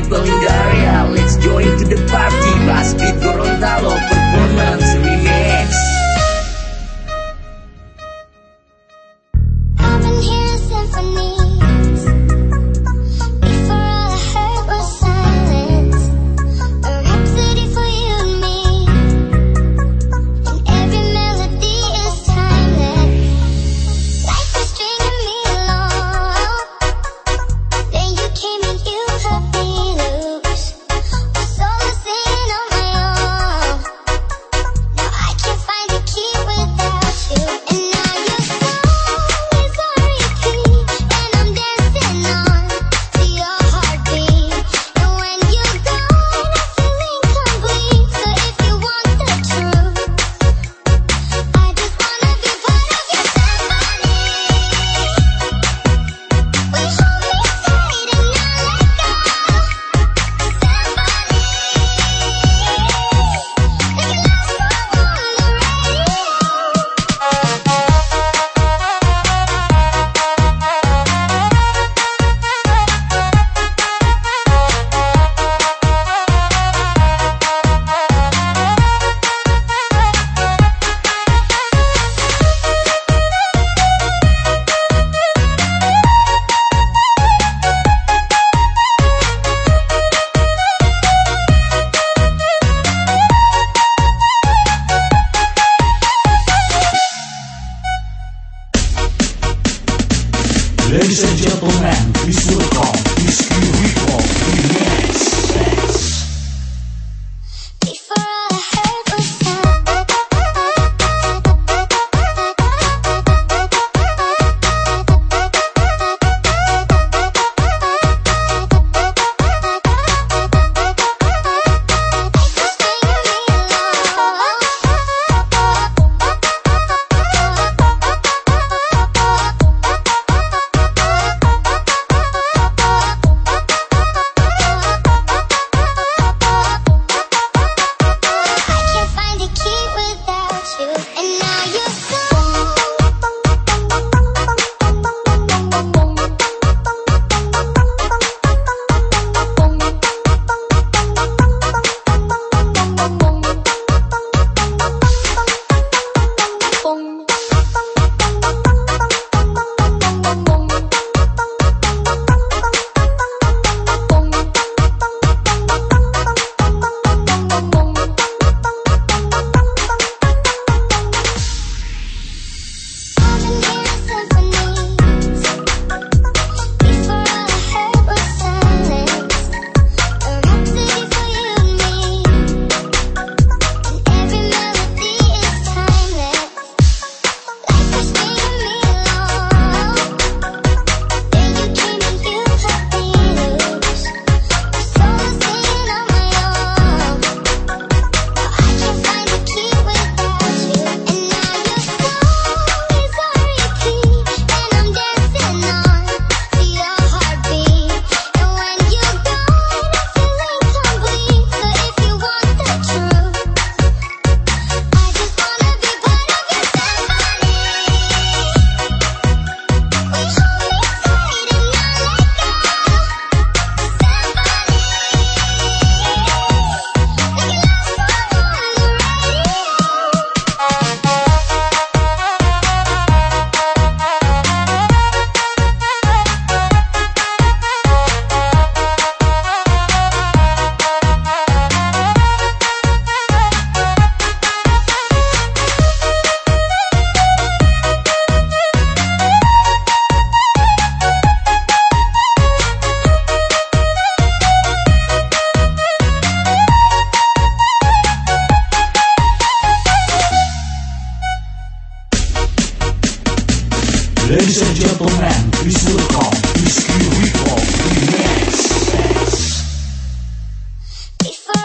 people. Ladies and gentlemen, please welcome, please give it up, simple man, we silicon, we skill recall, we. Before